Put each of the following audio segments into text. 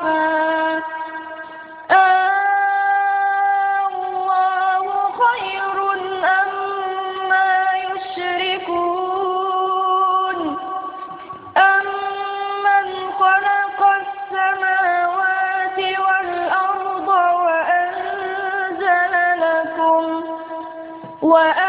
صفا الله خير أما يشركون أمن خلق السماوات والأرض وأنزل لكم وأنزل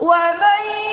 ومن